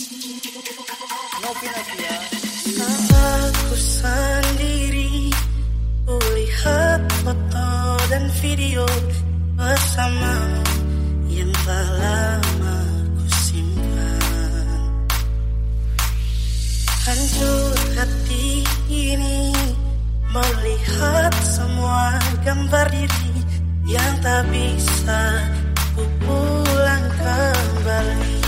Aku sendiri Kulihat foto dan video Bersamamu Yang telah lama ku simpan. Hancur hati ini Melihat semua gambar diri Yang tak bisa ku pulang kembali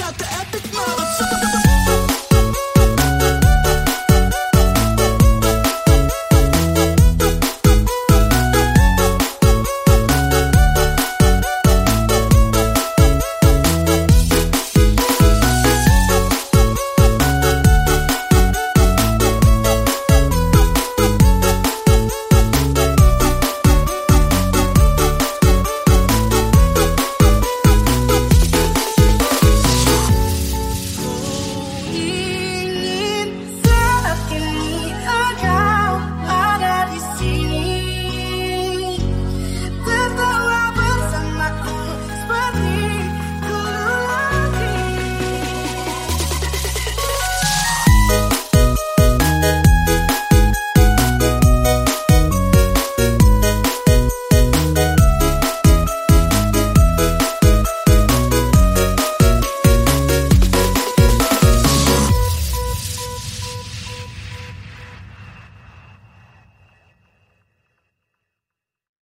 got the epic motherfucker.